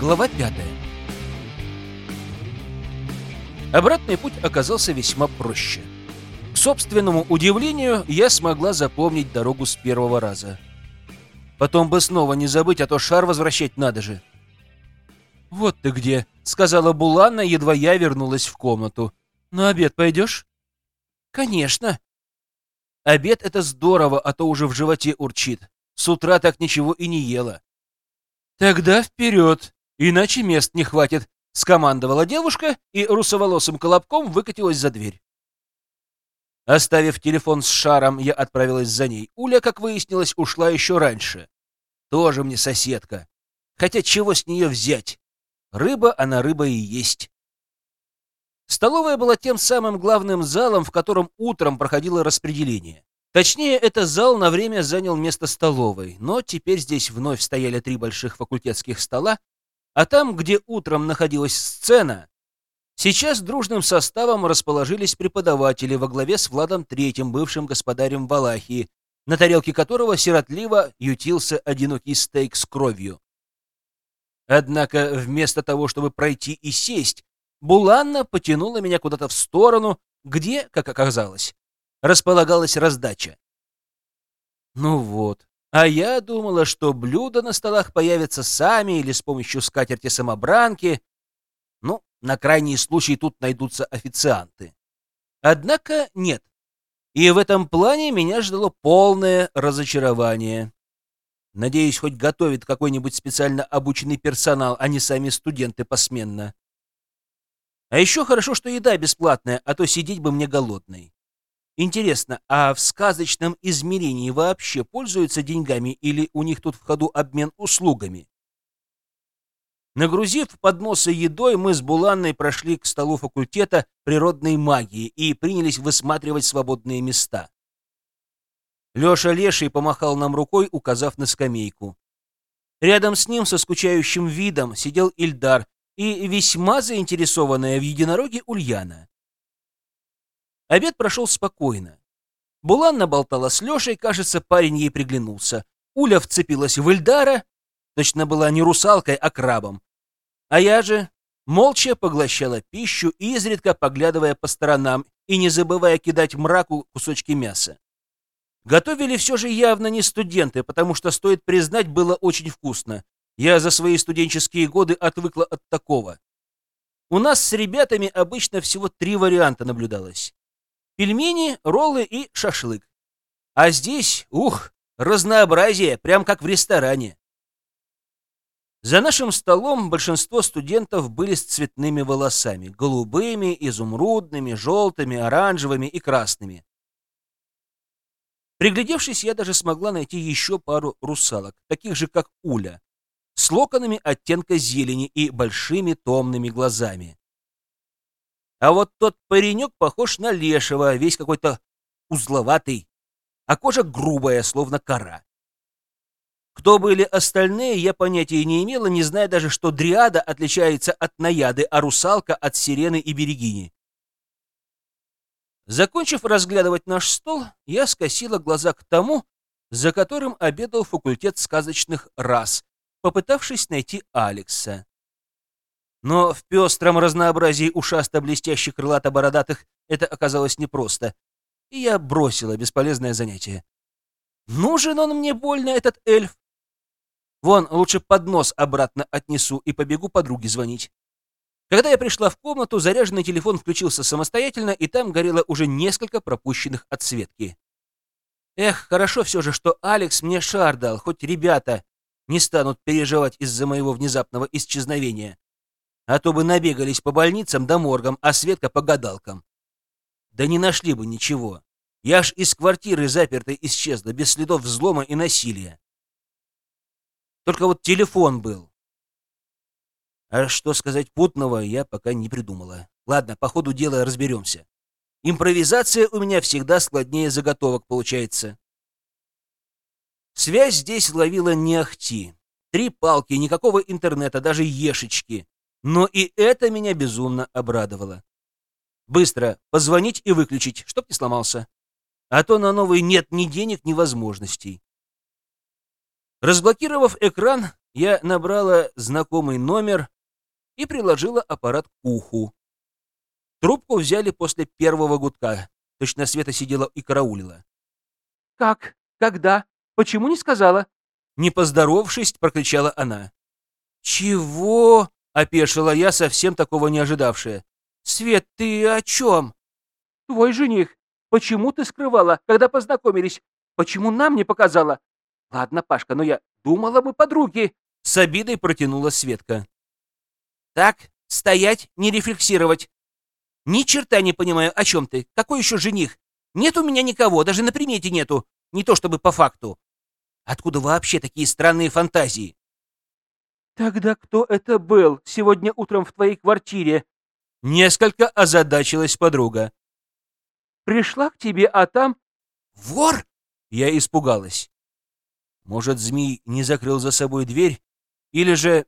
Глава пятая. Обратный путь оказался весьма проще. К собственному удивлению, я смогла запомнить дорогу с первого раза. Потом бы снова не забыть, а то шар возвращать надо же. «Вот ты где», — сказала Буланна, едва я вернулась в комнату. «На обед пойдешь?» «Конечно». «Обед — это здорово, а то уже в животе урчит. С утра так ничего и не ела». «Тогда вперед!» Иначе мест не хватит, скомандовала девушка и русоволосым колобком выкатилась за дверь. Оставив телефон с шаром, я отправилась за ней. Уля, как выяснилось, ушла еще раньше. Тоже мне соседка. Хотя чего с нее взять? Рыба, она рыба и есть. Столовая была тем самым главным залом, в котором утром проходило распределение. Точнее, этот зал на время занял место столовой, но теперь здесь вновь стояли три больших факультетских стола, а там, где утром находилась сцена, сейчас дружным составом расположились преподаватели во главе с Владом Третьим, бывшим господарем Валахии, на тарелке которого сиротливо ютился одинокий стейк с кровью. Однако вместо того, чтобы пройти и сесть, Буланна потянула меня куда-то в сторону, где, как оказалось, располагалась раздача. Ну вот, а я думала, что блюда на столах появятся сами или с помощью скатерти-самобранки. Ну, на крайний случай тут найдутся официанты. Однако нет. И в этом плане меня ждало полное разочарование. Надеюсь, хоть готовит какой-нибудь специально обученный персонал, а не сами студенты посменно. А еще хорошо, что еда бесплатная, а то сидеть бы мне голодной. Интересно, а в сказочном измерении вообще пользуются деньгами или у них тут в ходу обмен услугами? Нагрузив подносы едой, мы с Буланной прошли к столу факультета природной магии и принялись высматривать свободные места. Леша Леший помахал нам рукой, указав на скамейку. Рядом с ним со скучающим видом сидел Ильдар и весьма заинтересованная в единороге Ульяна. Обед прошел спокойно. Буланна болтала с Лешей, кажется, парень ей приглянулся. Уля вцепилась в Ильдара, точно была не русалкой, а крабом. А я же молча поглощала пищу, изредка поглядывая по сторонам и не забывая кидать мраку кусочки мяса. Готовили все же явно не студенты, потому что, стоит признать, было очень вкусно. Я за свои студенческие годы отвыкла от такого. У нас с ребятами обычно всего три варианта наблюдалось. Пельмени, роллы и шашлык. А здесь, ух, разнообразие, прям как в ресторане. За нашим столом большинство студентов были с цветными волосами, голубыми, изумрудными, желтыми, оранжевыми и красными. Приглядевшись, я даже смогла найти еще пару русалок, таких же, как Уля, с локонами оттенка зелени и большими томными глазами. А вот тот паренек похож на лешего, весь какой-то узловатый, а кожа грубая, словно кора. Кто были остальные, я понятия не имела, не зная даже, что дриада отличается от наяды, а русалка от сирены и берегини. Закончив разглядывать наш стол, я скосила глаза к тому, за которым обедал факультет сказочных рас, попытавшись найти Алекса. Но в пестром разнообразии ушасто-блестящих крылато-бородатых это оказалось непросто, и я бросила бесполезное занятие. Нужен он мне больно, этот эльф. Вон, лучше поднос обратно отнесу и побегу подруге звонить. Когда я пришла в комнату, заряженный телефон включился самостоятельно, и там горело уже несколько пропущенных отсветки. Эх, хорошо все же, что Алекс мне шар дал, хоть ребята не станут переживать из-за моего внезапного исчезновения а то бы набегались по больницам да моргам, а Светка по гадалкам. Да не нашли бы ничего. Я ж из квартиры запертой исчезла, без следов взлома и насилия. Только вот телефон был. А что сказать путного, я пока не придумала. Ладно, по ходу дела разберемся. Импровизация у меня всегда складнее заготовок получается. Связь здесь ловила не ахти. Три палки, никакого интернета, даже ешечки. Но и это меня безумно обрадовало. Быстро позвонить и выключить, чтоб не сломался. А то на новый нет ни денег, ни возможностей. Разблокировав экран, Я набрала знакомый номер и приложила аппарат к уху. Трубку взяли после первого гудка. Точно Света сидела и караулила. «Как? Когда? Почему не сказала?» Не поздоровавшись, прокричала она. «Чего?» — опешила я, совсем такого не ожидавшая. «Свет, ты о чем?» «Твой жених. Почему ты скрывала, когда познакомились? Почему нам не показала? Ладно, Пашка, но я думала, мы подруги». С обидой протянула Светка. «Так, стоять, не рефлексировать. Ни черта не понимаю, о чем ты. Какой еще жених? Нет у меня никого, даже на примете нету. Не то чтобы по факту. Откуда вообще такие странные фантазии? Тогда кто это был сегодня утром в твоей квартире? Несколько озадачилась подруга. Пришла к тебе, а там... Вор? Я испугалась. Может, змей не закрыл за собой дверь? Или же...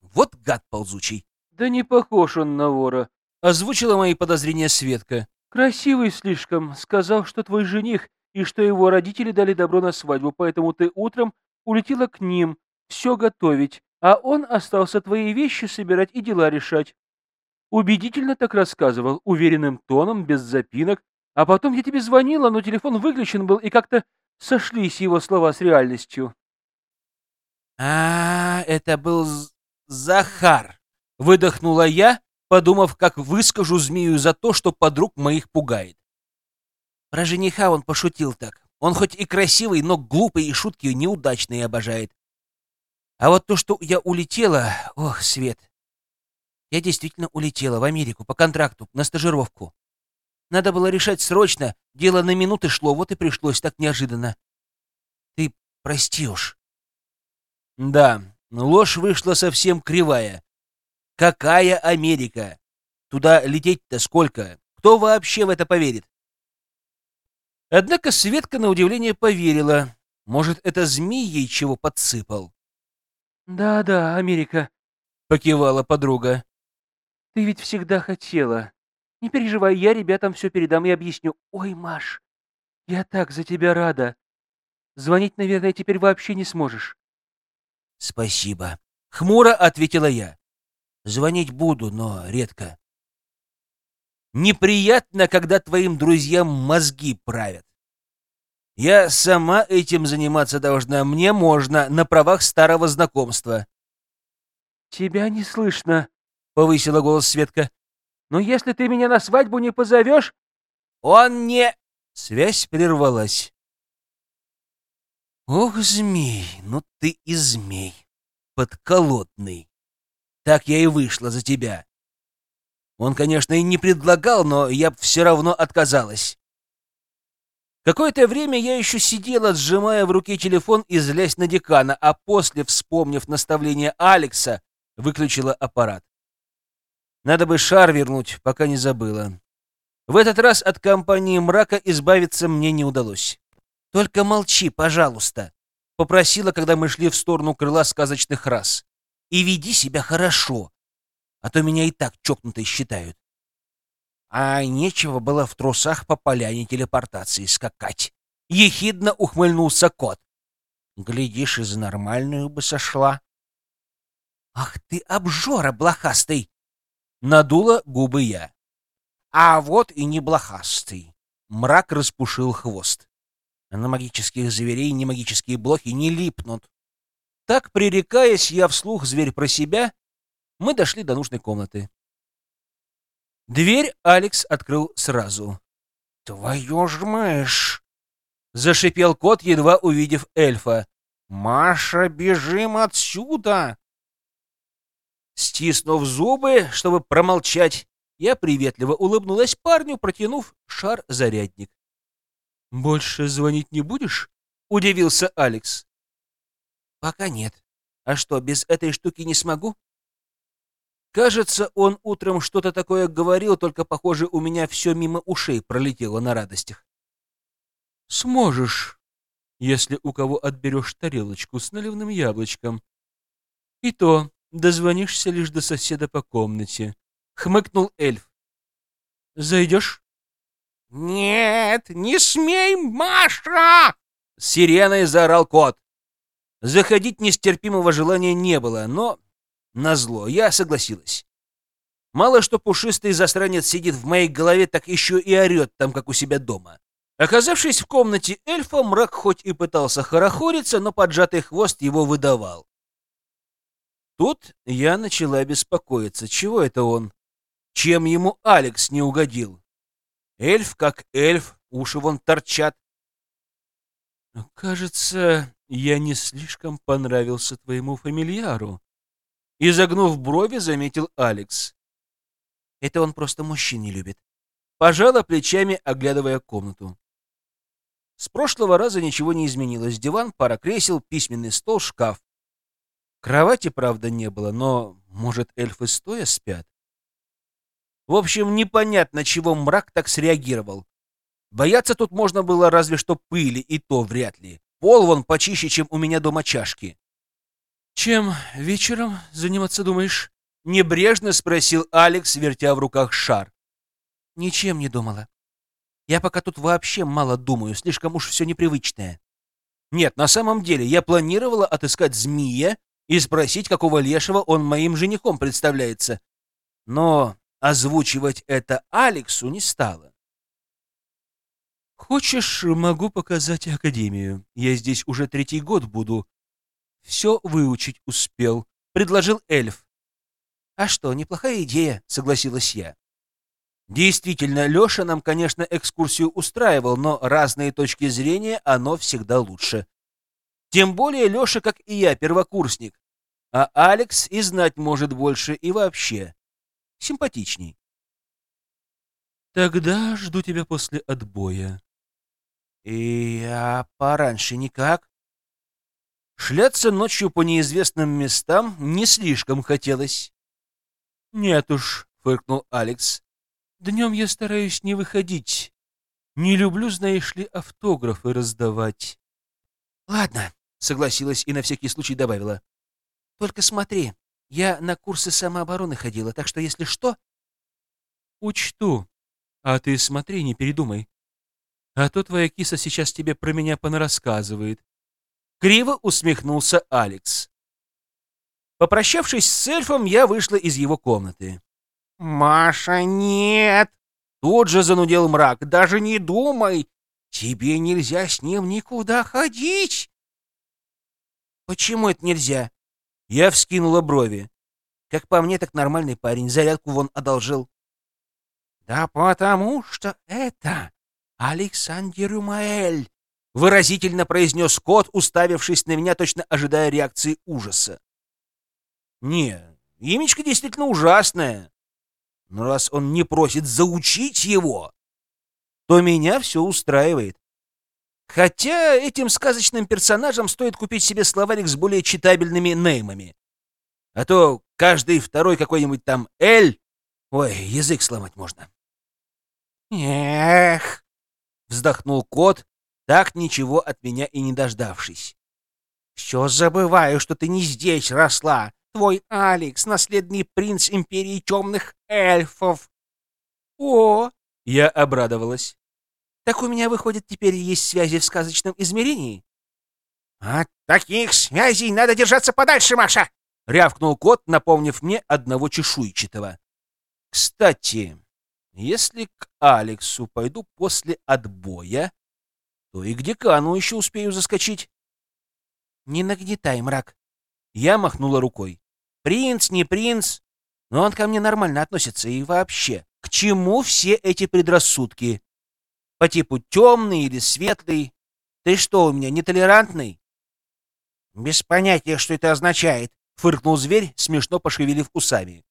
Вот гад ползучий. Да не похож он на вора. Озвучила мои подозрения Светка. Красивый слишком. Сказал, что твой жених и что его родители дали добро на свадьбу, поэтому ты утром улетела к ним все готовить, а он остался твои вещи собирать и дела решать. Убедительно так рассказывал, уверенным тоном, без запинок, а потом я тебе звонила, но телефон выключен был, и как-то сошлись его слова с реальностью. А, -а, -а это был Захар, выдохнула я, подумав, как выскажу змею за то, что подруг моих пугает. Про жениха он пошутил так. Он хоть и красивый, но глупый и шутки неудачные обожает. А вот то, что я улетела... Ох, Свет. Я действительно улетела в Америку по контракту, на стажировку. Надо было решать срочно, дело на минуты шло, вот и пришлось так неожиданно. Ты прости уж. Да, ложь вышла совсем кривая. Какая Америка? Туда лететь-то сколько? Кто вообще в это поверит? Однако Светка, на удивление, поверила. Может, это змей ей чего подсыпал? «Да-да, Америка», — покивала подруга. «Ты ведь всегда хотела. Не переживай, я ребятам все передам и объясню. Ой, Маш, я так за тебя рада. Звонить, наверное, теперь вообще не сможешь». «Спасибо», — хмуро ответила я. «Звонить буду, но редко». Неприятно, когда твоим друзьям мозги правят. Я сама этим заниматься должна, мне можно, на правах старого знакомства. «Тебя не слышно», — повысила голос Светка. «Но если ты меня на свадьбу не позовешь...» «Он не...» Связь прервалась. «Ох, змей, ну ты и змей, подколодный. Так я и вышла за тебя. Он, конечно, и не предлагал, но я все равно отказалась. Какое-то время я еще сидела, сжимая в руке телефон и злясь на декана, а после, вспомнив наставление Алекса, выключила аппарат. Надо бы шар вернуть, пока не забыла. В этот раз от компании мрака избавиться мне не удалось. «Только молчи, пожалуйста», — попросила, когда мы шли в сторону крыла сказочных рас. «И веди себя хорошо, а то меня и так чокнутой считают. А нечего было в трусах по поляне телепортации скакать. Ехидно ухмыльнулся кот. Глядишь, из нормальную бы сошла. Ах ты, обжора блохастый! Надула губы я. А вот и не блохастый. Мрак распушил хвост. На магических зверей не магические блохи не липнут. Так, пререкаясь, я вслух зверь про себя мы дошли до нужной комнаты. Дверь Алекс открыл сразу. «Твою ж мышь!» — зашипел кот, едва увидев эльфа. «Маша, бежим отсюда!» Стиснув зубы, чтобы промолчать, я приветливо улыбнулась парню, протянув шар-зарядник. «Больше звонить не будешь?» — удивился Алекс. «Пока нет. А что, без этой штуки не смогу?» Кажется, он утром что-то такое говорил, только, похоже, у меня все мимо ушей пролетело на радостях. «Сможешь, если у кого отберешь тарелочку с наливным яблочком. И то дозвонишься лишь до соседа по комнате», — хмыкнул эльф. «Зайдешь?» «Нет, не смей, Маша!» — сиреной заорал кот. Заходить нестерпимого желания не было, но назло я согласилась. Мало что пушистый засранец сидит в моей голове, так еще и орет там, как у себя дома. Оказавшись в комнате эльфа, мрак хоть и пытался хорохориться, но поджатый хвост его выдавал. Тут я начала беспокоиться. Чего это он? Чем ему Алекс не угодил? Эльф как эльф, уши вон торчат. Кажется, я не слишком понравился твоему фамильяру. Изогнув брови, заметил Алекс. Это он просто мужчин не любит. Пожала плечами, оглядывая комнату. С прошлого раза ничего не изменилось. Диван, пара кресел, письменный стол, шкаф. Кровати, правда, не было, но, может, эльфы стоя спят? В общем, непонятно, чего мрак так среагировал. Бояться тут можно было разве что пыли, и то вряд ли. Пол вон почище, чем у меня дома чашки. «Чем вечером заниматься думаешь?» — небрежно спросил Алекс, вертя в руках шар. «Ничем не думала. Я пока тут вообще мало думаю, слишком уж все непривычное. Нет, на самом деле я планировала отыскать змея и спросить, какого лешего он моим женихом представляется. Но озвучивать это Алексу не стало. «Хочешь, могу показать Академию. Я здесь уже третий год буду. Все выучить успел», — предложил эльф. «А что, неплохая идея», — согласилась я. Действительно, Леша нам, конечно, экскурсию устраивал, но разные точки зрения оно всегда лучше. Тем более Леша, как и я, первокурсник, а Алекс и знать может больше и вообще симпатичней. Тогда жду тебя после отбоя. И а пораньше никак? Шляться ночью по неизвестным местам не слишком хотелось. Нет уж, фыркнул Алекс. Днем я стараюсь не выходить. Не люблю, знаешь ли, автографы раздавать. Ладно, согласилась и на всякий случай добавила. Только смотри, я на курсы самообороны ходила, так что если что... Учту. А ты смотри, не передумай. А то твоя киса сейчас тебе про меня понарассказывает. Криво усмехнулся Алекс. Попрощавшись с эльфом, я вышла из его комнаты. «Маша, нет!» Тут же занудил мрак. «Даже не думай! Тебе нельзя с ним никуда ходить!» «Почему это нельзя?» Я вскинула брови. Как по мне, так нормальный парень. Зарядку вон одолжил. «Да потому что это Александр Юмаэль!» Выразительно произнес кот, уставившись на меня, точно ожидая реакции ужаса. «Не, имечко действительно ужасное. Но раз он не просит заучить его, то меня все устраивает. Хотя этим сказочным персонажам стоит купить себе словарик с более читабельными неймами. А то каждый второй какой-нибудь там «Эль» Ой, язык сломать можно. «Эх!» — вздохнул кот, так ничего от меня и не дождавшись. «Все забываю, что ты не здесь росла, твой Алекс, наследный принц империи темных эльфов. О, я обрадовалась. Так у меня, выходит, теперь есть связи в сказочном измерении? От таких связей надо держаться подальше, Маша! Рявкнул кот, напомнив мне одного чешуйчатого. Кстати, если к Алексу пойду после отбоя, то и к декану еще успею заскочить. Не нагнетай, мрак. Я махнула рукой. Принц, не принц, но он ко мне нормально относится и вообще. К чему все эти предрассудки? По типу темный или светлый? Ты что у меня, нетолерантный? Без понятия, что это означает, фыркнул зверь, смешно пошевелив усами.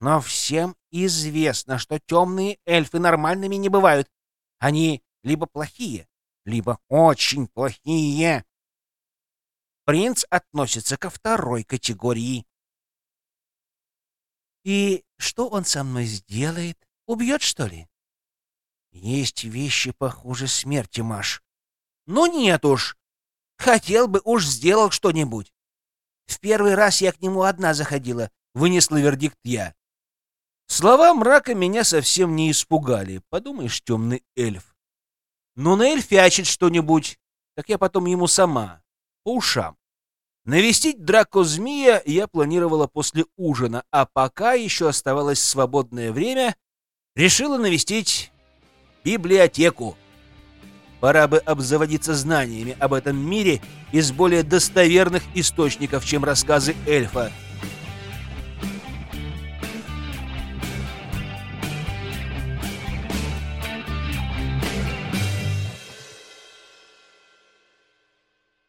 Но всем известно, что темные эльфы нормальными не бывают. Они либо плохие, либо очень плохие. Принц относится ко второй категории. И что он со мной сделает? Убьет, что ли? Есть вещи похуже смерти, Маш. Ну нет уж. Хотел бы, уж сделал что-нибудь. В первый раз я к нему одна заходила, вынесла вердикт я. Слова мрака меня совсем не испугали. Подумаешь, темный эльф. Ну, наэльфячит что-нибудь, так я потом ему сама, по ушам. Навестить драку змея я планировала после ужина, а пока еще оставалось свободное время, решила навестить библиотеку. Пора бы обзаводиться знаниями об этом мире из более достоверных источников, чем рассказы эльфа —